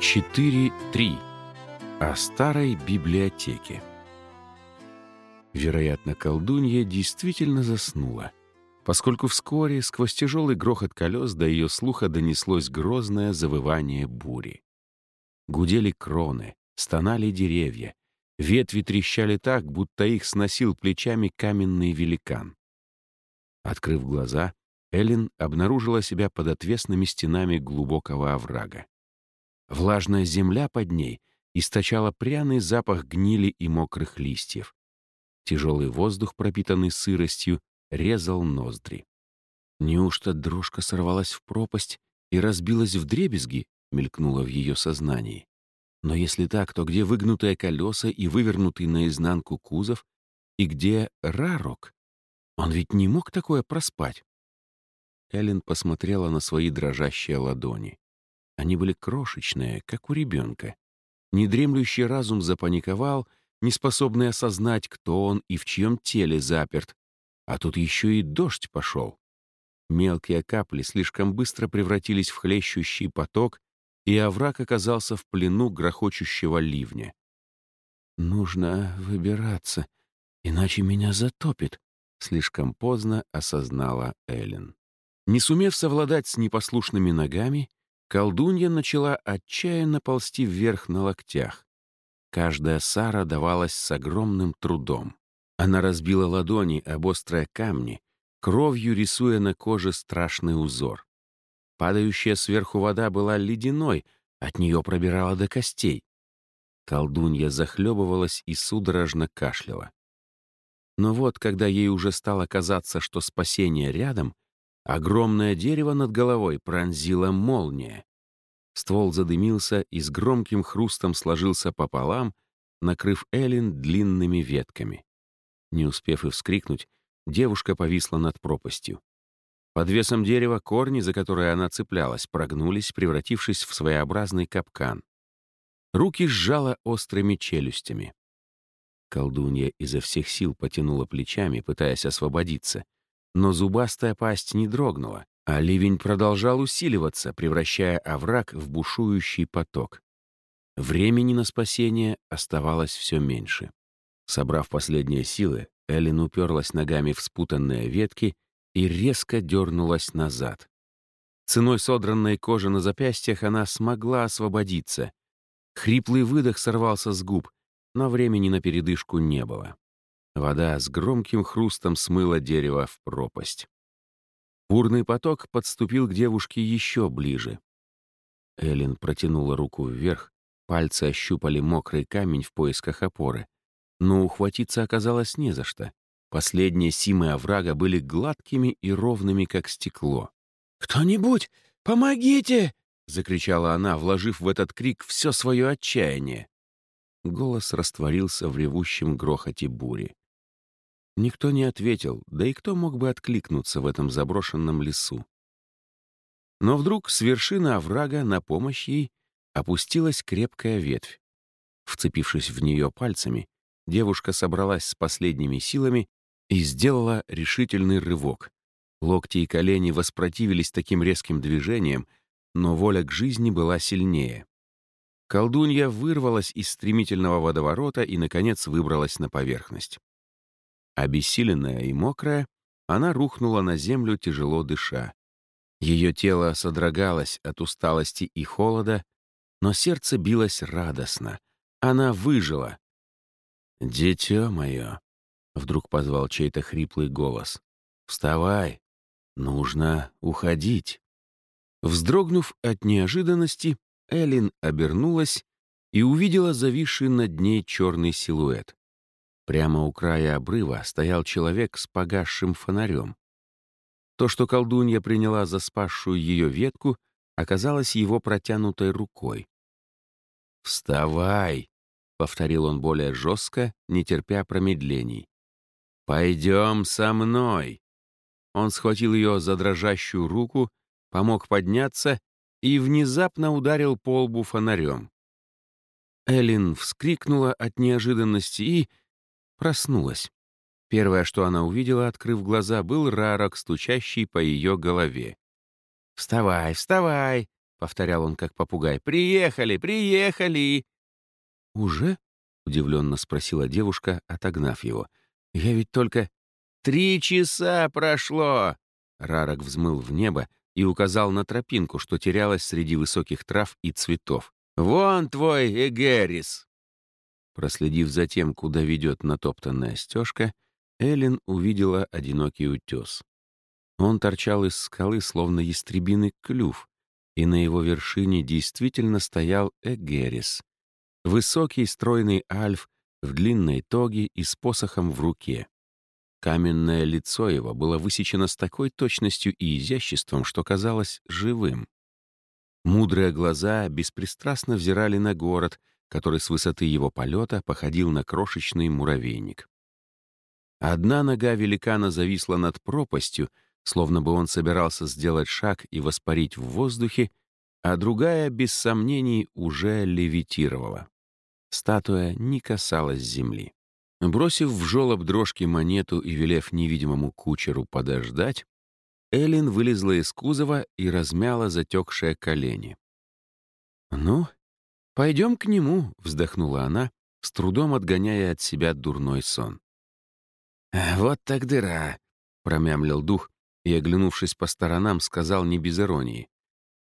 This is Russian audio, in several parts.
4.3. О старой библиотеке. Вероятно, колдунья действительно заснула, поскольку вскоре сквозь тяжелый грохот колес до ее слуха донеслось грозное завывание бури. Гудели кроны, стонали деревья, ветви трещали так, будто их сносил плечами каменный великан. Открыв глаза, Эллен обнаружила себя под отвесными стенами глубокого оврага. Влажная земля под ней источала пряный запах гнили и мокрых листьев. Тяжелый воздух, пропитанный сыростью, резал ноздри. Неужто дрожка сорвалась в пропасть и разбилась в дребезги, мелькнуло в ее сознании. Но если так, то где выгнутые колеса и вывернутый наизнанку кузов, и где Рарок? Он ведь не мог такое проспать. Эллен посмотрела на свои дрожащие ладони. Они были крошечные, как у ребенка. Недремлющий разум запаниковал, неспособный осознать, кто он и в чьем теле заперт. А тут еще и дождь пошел. Мелкие капли слишком быстро превратились в хлещущий поток, и овраг оказался в плену грохочущего ливня. «Нужно выбираться, иначе меня затопит», — слишком поздно осознала Эллен. Не сумев совладать с непослушными ногами, Колдунья начала отчаянно ползти вверх на локтях. Каждая сара давалась с огромным трудом. Она разбила ладони об острые камни, кровью рисуя на коже страшный узор. Падающая сверху вода была ледяной, от нее пробирала до костей. Колдунья захлебывалась и судорожно кашляла. Но вот, когда ей уже стало казаться, что спасение рядом, Огромное дерево над головой пронзила молния. Ствол задымился и с громким хрустом сложился пополам, накрыв Эллен длинными ветками. Не успев и вскрикнуть, девушка повисла над пропастью. Под весом дерева корни, за которые она цеплялась, прогнулись, превратившись в своеобразный капкан. Руки сжала острыми челюстями. Колдунья изо всех сил потянула плечами, пытаясь освободиться — но зубастая пасть не дрогнула, а ливень продолжал усиливаться, превращая овраг в бушующий поток. Времени на спасение оставалось все меньше. Собрав последние силы, Эллен уперлась ногами в спутанные ветки и резко дернулась назад. Ценой содранной кожи на запястьях она смогла освободиться. Хриплый выдох сорвался с губ, но времени на передышку не было. Вода с громким хрустом смыла дерево в пропасть. Бурный поток подступил к девушке еще ближе. Эллен протянула руку вверх, пальцы ощупали мокрый камень в поисках опоры. Но ухватиться оказалось не за что. Последние симы оврага были гладкими и ровными, как стекло. «Кто-нибудь, помогите!» — закричала она, вложив в этот крик все свое отчаяние. Голос растворился в ревущем грохоте бури. Никто не ответил, да и кто мог бы откликнуться в этом заброшенном лесу. Но вдруг с вершины оврага на помощь ей опустилась крепкая ветвь. Вцепившись в нее пальцами, девушка собралась с последними силами и сделала решительный рывок. Локти и колени воспротивились таким резким движениям, но воля к жизни была сильнее. Колдунья вырвалась из стремительного водоворота и, наконец, выбралась на поверхность. Обессиленная и мокрая, она рухнула на землю, тяжело дыша. Ее тело содрогалось от усталости и холода, но сердце билось радостно. Она выжила. «Дитё мое!» — вдруг позвал чей-то хриплый голос. «Вставай! Нужно уходить!» Вздрогнув от неожиданности, Эллин обернулась и увидела зависший над ней черный силуэт. Прямо у края обрыва стоял человек с погасшим фонарем. То, что колдунья приняла за спасшую ее ветку, оказалось его протянутой рукой. «Вставай!» — повторил он более жестко, не терпя промедлений. «Пойдем со мной!» Он схватил ее за дрожащую руку, помог подняться и внезапно ударил по лбу фонарем. Эллин вскрикнула от неожиданности и, проснулась. Первое, что она увидела, открыв глаза, был рарок, стучащий по ее голове. «Вставай, вставай!» повторял он как попугай. «Приехали! Приехали!» «Уже?» — удивленно спросила девушка, отогнав его. «Я ведь только...» «Три часа прошло!» Рарок взмыл в небо и указал на тропинку, что терялась среди высоких трав и цветов. «Вон твой Эгерис!» Проследив за тем, куда ведет натоптанная стежка, Эллен увидела одинокий утес. Он торчал из скалы, словно ястребиный клюв, и на его вершине действительно стоял Эгерис. Высокий, стройный альф в длинной тоге и с посохом в руке. Каменное лицо его было высечено с такой точностью и изяществом, что казалось живым. Мудрые глаза беспристрастно взирали на город, который с высоты его полета походил на крошечный муравейник. Одна нога великана зависла над пропастью, словно бы он собирался сделать шаг и воспарить в воздухе, а другая, без сомнений, уже левитировала. Статуя не касалась земли. Бросив в жолоб дрожки монету и велев невидимому кучеру подождать, Эллин вылезла из кузова и размяла затекшие колени. «Ну, пойдем к нему», — вздохнула она, с трудом отгоняя от себя дурной сон. «Вот так дыра», — промямлил дух и, оглянувшись по сторонам, сказал не без иронии.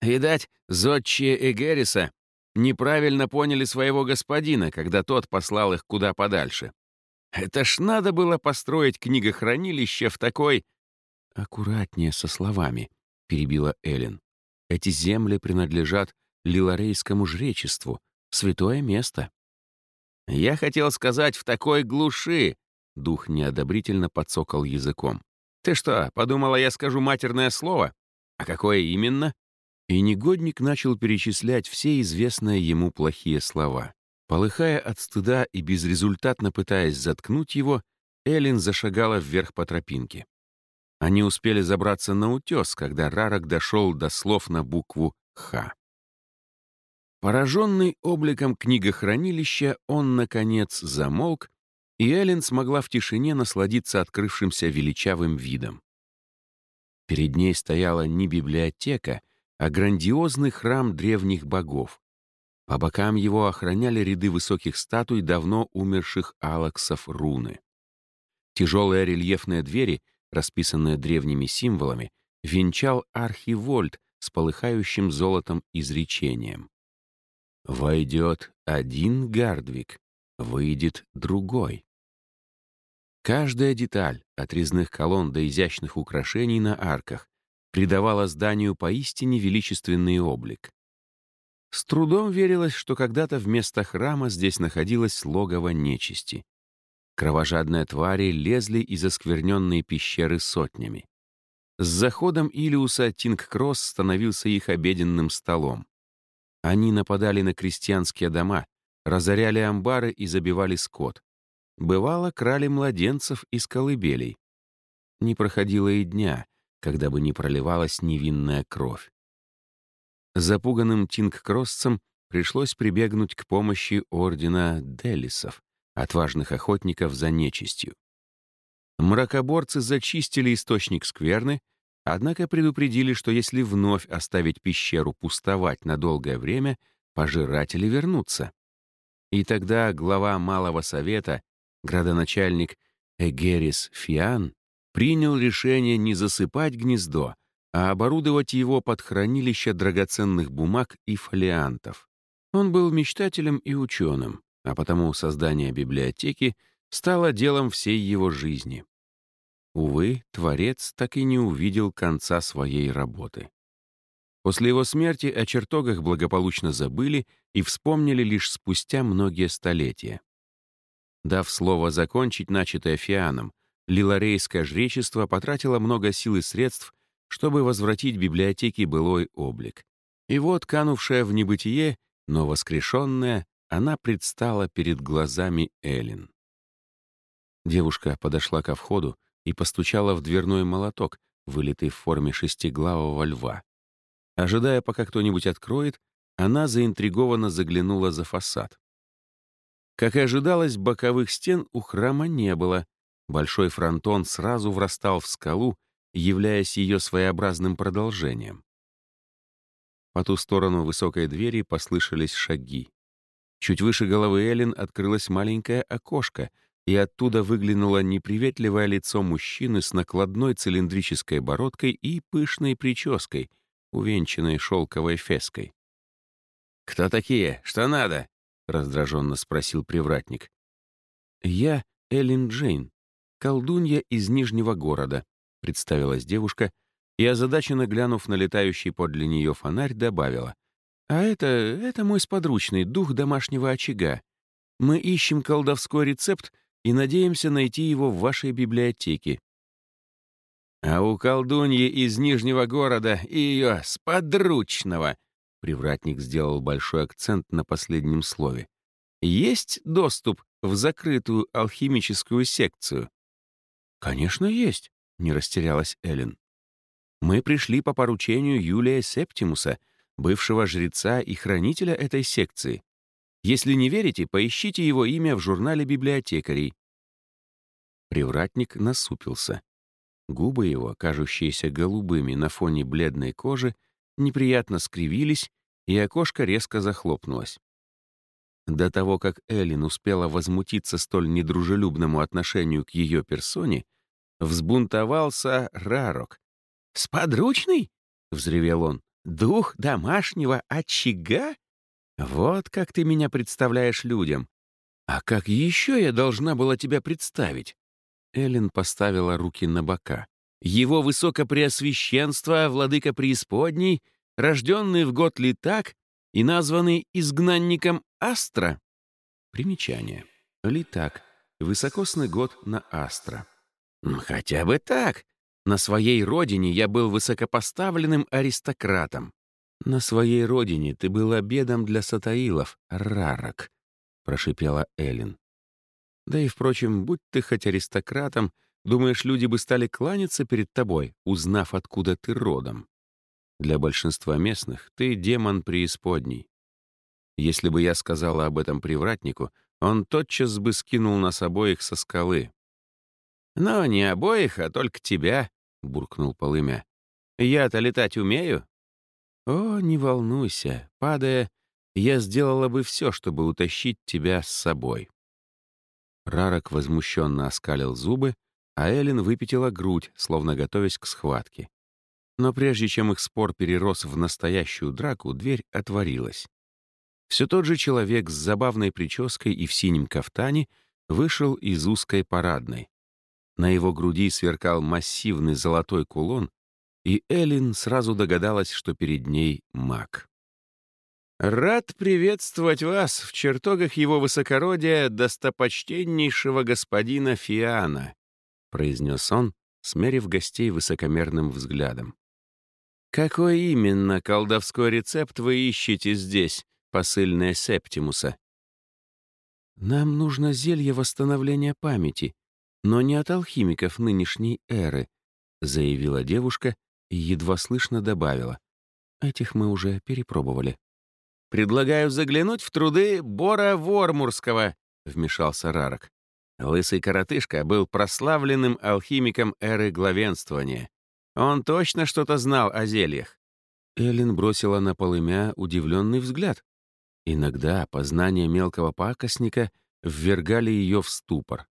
«Видать, зодчие Эгериса неправильно поняли своего господина, когда тот послал их куда подальше. Это ж надо было построить книгохранилище в такой... «Аккуратнее со словами», — перебила Эллен. «Эти земли принадлежат Лиларейскому жречеству. Святое место». «Я хотел сказать, в такой глуши», — дух неодобрительно подсокал языком. «Ты что, подумала, я скажу матерное слово? А какое именно?» И негодник начал перечислять все известные ему плохие слова. Полыхая от стыда и безрезультатно пытаясь заткнуть его, Эллен зашагала вверх по тропинке. Они успели забраться на утес, когда Рарок дошел до слов на букву «Х». Пораженный обликом книгохранилища, он, наконец, замолк, и Эллен смогла в тишине насладиться открывшимся величавым видом. Перед ней стояла не библиотека, а грандиозный храм древних богов, по бокам его охраняли ряды высоких статуй давно умерших алаксов руны. Тяжелые рельефные двери, расписанные древними символами, венчал архивольт с полыхающим золотом изречением. «Войдет один Гардвик, выйдет другой». Каждая деталь, от резных колонн до изящных украшений на арках, придавала зданию поистине величественный облик. С трудом верилось, что когда-то вместо храма здесь находилось логово нечисти. Кровожадные твари лезли из оскверненной пещеры сотнями. С заходом Илиуса Тингкросс становился их обеденным столом. Они нападали на крестьянские дома, разоряли амбары и забивали скот. Бывало, крали младенцев из колыбелей. Не проходило и дня, когда бы не проливалась невинная кровь. Запуганным Тингкроссцам пришлось прибегнуть к помощи ордена Делисов, отважных охотников за нечистью. Мракоборцы зачистили источник скверны, однако предупредили, что если вновь оставить пещеру пустовать на долгое время, пожиратели вернутся. И тогда глава Малого Совета, градоначальник Эгерис Фиан, принял решение не засыпать гнездо, а оборудовать его под хранилище драгоценных бумаг и фолиантов. Он был мечтателем и ученым, а потому создание библиотеки стало делом всей его жизни. Увы, Творец так и не увидел конца своей работы. После его смерти о чертогах благополучно забыли и вспомнили лишь спустя многие столетия. Дав слово закончить начатое Фианом, Лиларейское жречество потратило много сил и средств чтобы возвратить библиотеке былой облик. И вот, канувшая в небытие, но воскрешенная, она предстала перед глазами Эллен. Девушка подошла ко входу и постучала в дверной молоток, вылитый в форме шестиглавого льва. Ожидая, пока кто-нибудь откроет, она заинтригованно заглянула за фасад. Как и ожидалось, боковых стен у храма не было. Большой фронтон сразу врастал в скалу, являясь ее своеобразным продолжением. По ту сторону высокой двери послышались шаги. Чуть выше головы Эллен открылось маленькое окошко, и оттуда выглянуло неприветливое лицо мужчины с накладной цилиндрической бородкой и пышной прической, увенчанной шелковой феской. «Кто такие? Что надо?» — раздраженно спросил привратник. «Я Эллен Джейн, колдунья из Нижнего города», — представилась девушка, и, озадаченно глянув на летающий подле нее фонарь, добавила. «А это... это мой сподручный, дух домашнего очага. Мы ищем колдовской рецепт и надеемся найти его в вашей библиотеке». «А у колдуньи из Нижнего города и ее сподручного», привратник сделал большой акцент на последнем слове, «есть доступ в закрытую алхимическую секцию?» «Конечно, есть», — не растерялась Эллен. Мы пришли по поручению Юлия Септимуса, бывшего жреца и хранителя этой секции. Если не верите, поищите его имя в журнале библиотекарей». Привратник насупился. Губы его, кажущиеся голубыми на фоне бледной кожи, неприятно скривились, и окошко резко захлопнулось. До того, как Эллен успела возмутиться столь недружелюбному отношению к ее персоне, взбунтовался Рарок, «Сподручный?» — взревел он. «Дух домашнего очага? Вот как ты меня представляешь людям. А как еще я должна была тебя представить?» Эллен поставила руки на бока. «Его высокопреосвященство, владыка преисподней, рожденный в год Литак и названный изгнанником Астра». Примечание. Литак. Высокосный год на Астра. «Хотя бы так», на своей родине я был высокопоставленным аристократом. На своей родине ты был обедом для сатаилов, рарок, прошипела Эллен. Да и, впрочем, будь ты хоть аристократом, думаешь, люди бы стали кланяться перед тобой, узнав, откуда ты родом. Для большинства местных ты демон преисподней. Если бы я сказала об этом привратнику, он тотчас бы скинул нас обоих со скалы. Но не обоих, а только тебя, — буркнул полымя. «Я-то летать умею?» «О, не волнуйся, падая, я сделала бы все, чтобы утащить тебя с собой». Рарок возмущенно оскалил зубы, а Эллен выпятила грудь, словно готовясь к схватке. Но прежде чем их спор перерос в настоящую драку, дверь отворилась. Все тот же человек с забавной прической и в синем кафтане вышел из узкой парадной. На его груди сверкал массивный золотой кулон, и Элин сразу догадалась, что перед ней маг. «Рад приветствовать вас в чертогах его высокородия достопочтеннейшего господина Фиана», произнес он, смерив гостей высокомерным взглядом. «Какой именно колдовской рецепт вы ищете здесь, посыльная Септимуса?» «Нам нужно зелье восстановления памяти», но не от алхимиков нынешней эры», — заявила девушка и едва слышно добавила. «Этих мы уже перепробовали». «Предлагаю заглянуть в труды Бора Вормурского», — вмешался Рарок. Лысый коротышка был прославленным алхимиком эры главенствования. Он точно что-то знал о зельях. Эллен бросила на полымя удивленный взгляд. Иногда познания мелкого пакостника ввергали ее в ступор.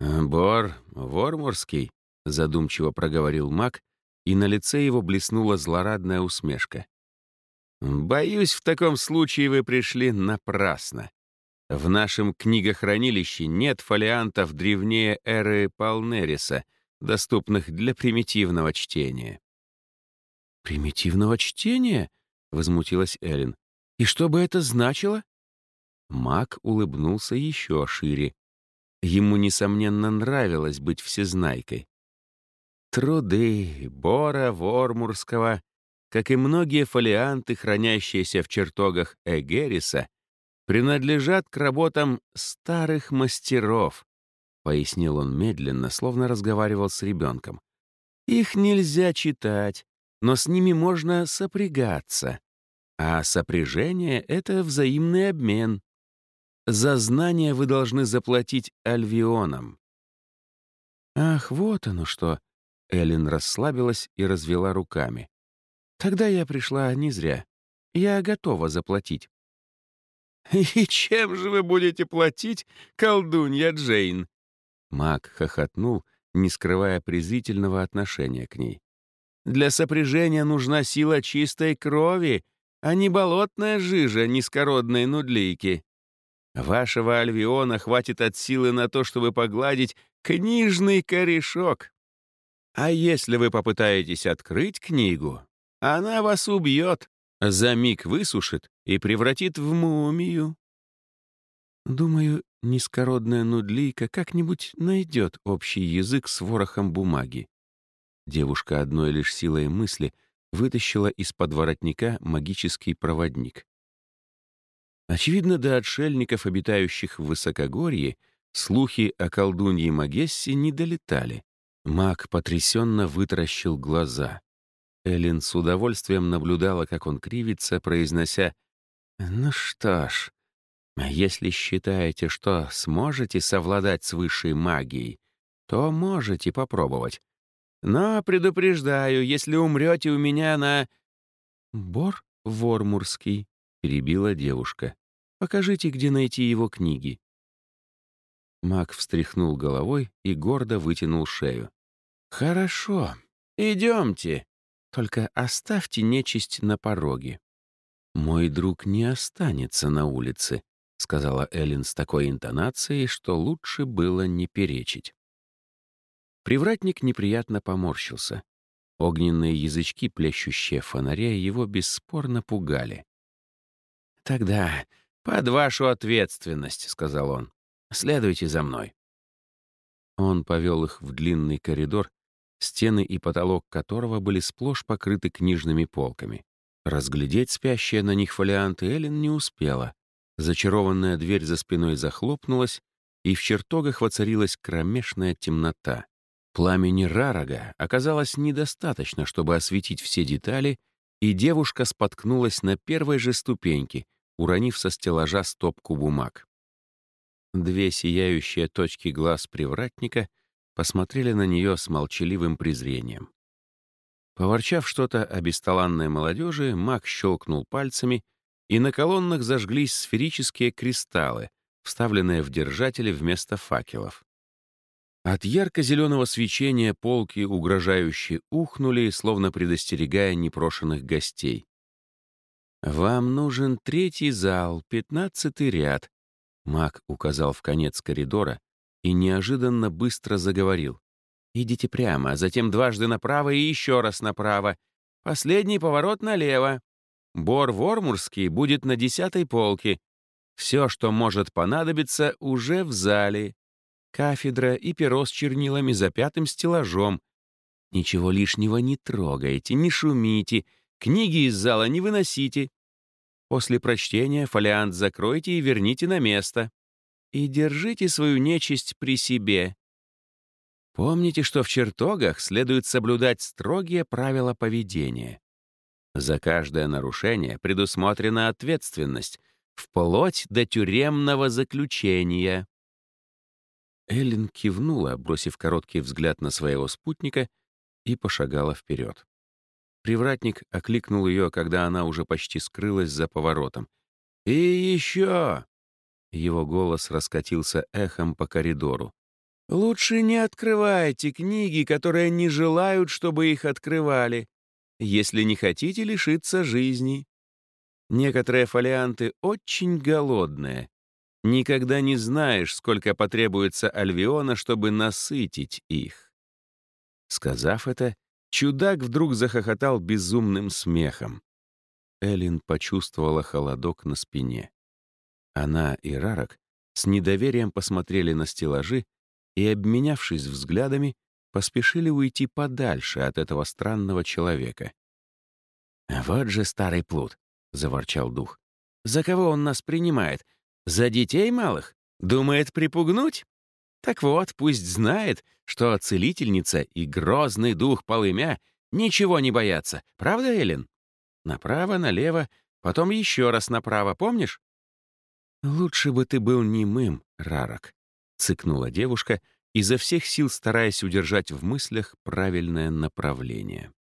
«Бор Ворморский», — задумчиво проговорил маг, и на лице его блеснула злорадная усмешка. «Боюсь, в таком случае вы пришли напрасно. В нашем книгохранилище нет фолиантов древнее эры Палнериса, доступных для примитивного чтения». «Примитивного чтения?» — возмутилась Эллен. «И что бы это значило?» Маг улыбнулся еще шире. Ему, несомненно, нравилось быть всезнайкой. Труды Бора Вормурского, как и многие фолианты, хранящиеся в чертогах Эгериса, принадлежат к работам старых мастеров, пояснил он медленно, словно разговаривал с ребенком. Их нельзя читать, но с ними можно сопрягаться. А сопряжение — это взаимный обмен. За знания вы должны заплатить альвионам». «Ах, вот оно что!» Эллен расслабилась и развела руками. Тогда я пришла не зря. Я готова заплатить. «И чем же вы будете платить, колдунья Джейн?» Мак хохотнул, не скрывая презрительного отношения к ней. «Для сопряжения нужна сила чистой крови, а не болотная жижа низкородной нудлейки. Вашего Альвиона хватит от силы на то, чтобы погладить книжный корешок. А если вы попытаетесь открыть книгу, она вас убьет, за миг высушит и превратит в мумию. Думаю, низкородная нудлийка как-нибудь найдет общий язык с ворохом бумаги. Девушка одной лишь силой мысли вытащила из-под воротника магический проводник. Очевидно, до отшельников, обитающих в высокогорье, слухи о колдунье Магессе не долетали. Маг потрясенно вытаращил глаза. Эллен с удовольствием наблюдала, как он кривится, произнося «Ну что ж, если считаете, что сможете совладать с высшей магией, то можете попробовать. Но предупреждаю, если умрете у меня на...» «Бор Вормурский», — перебила девушка. Покажите, где найти его книги». Маг встряхнул головой и гордо вытянул шею. «Хорошо, идемте. Только оставьте нечисть на пороге». «Мой друг не останется на улице», — сказала Эллен с такой интонацией, что лучше было не перечить. Привратник неприятно поморщился. Огненные язычки, плещущие фонаря, его бесспорно пугали. «Тогда «Под вашу ответственность», — сказал он. «Следуйте за мной». Он повел их в длинный коридор, стены и потолок которого были сплошь покрыты книжными полками. Разглядеть спящие на них фолианты Эллен не успела. Зачарованная дверь за спиной захлопнулась, и в чертогах воцарилась кромешная темнота. Пламени Рарага оказалось недостаточно, чтобы осветить все детали, и девушка споткнулась на первой же ступеньке, уронив со стеллажа стопку бумаг. Две сияющие точки глаз привратника посмотрели на нее с молчаливым презрением. Поворчав что-то о бесталанной молодежи, маг щелкнул пальцами, и на колоннах зажглись сферические кристаллы, вставленные в держатели вместо факелов. От ярко-зеленого свечения полки угрожающе ухнули, словно предостерегая непрошенных гостей. «Вам нужен третий зал, пятнадцатый ряд», — Мак указал в конец коридора и неожиданно быстро заговорил. «Идите прямо, затем дважды направо и еще раз направо. Последний поворот налево. Бор Вормурский будет на десятой полке. Все, что может понадобиться, уже в зале. Кафедра и перо с чернилами за пятым стеллажом. Ничего лишнего не трогайте, не шумите, Книги из зала не выносите. После прочтения фолиант закройте и верните на место. И держите свою нечисть при себе. Помните, что в чертогах следует соблюдать строгие правила поведения. За каждое нарушение предусмотрена ответственность, вплоть до тюремного заключения. Эллен кивнула, бросив короткий взгляд на своего спутника, и пошагала вперед. Привратник окликнул ее, когда она уже почти скрылась за поворотом. «И еще!» Его голос раскатился эхом по коридору. «Лучше не открывайте книги, которые не желают, чтобы их открывали, если не хотите лишиться жизни. Некоторые фолианты очень голодные. Никогда не знаешь, сколько потребуется Альвиона, чтобы насытить их». Сказав это, Чудак вдруг захохотал безумным смехом. Элин почувствовала холодок на спине. Она и Рарок с недоверием посмотрели на стеллажи и, обменявшись взглядами, поспешили уйти подальше от этого странного человека. «Вот же старый плут!» — заворчал дух. «За кого он нас принимает? За детей малых? Думает припугнуть? Так вот, пусть знает, что целительница и грозный дух полымя ничего не боятся. Правда, Эллен? Направо, налево, потом еще раз направо, помнишь? «Лучше бы ты был немым, Рарок», — цыкнула девушка, изо всех сил стараясь удержать в мыслях правильное направление.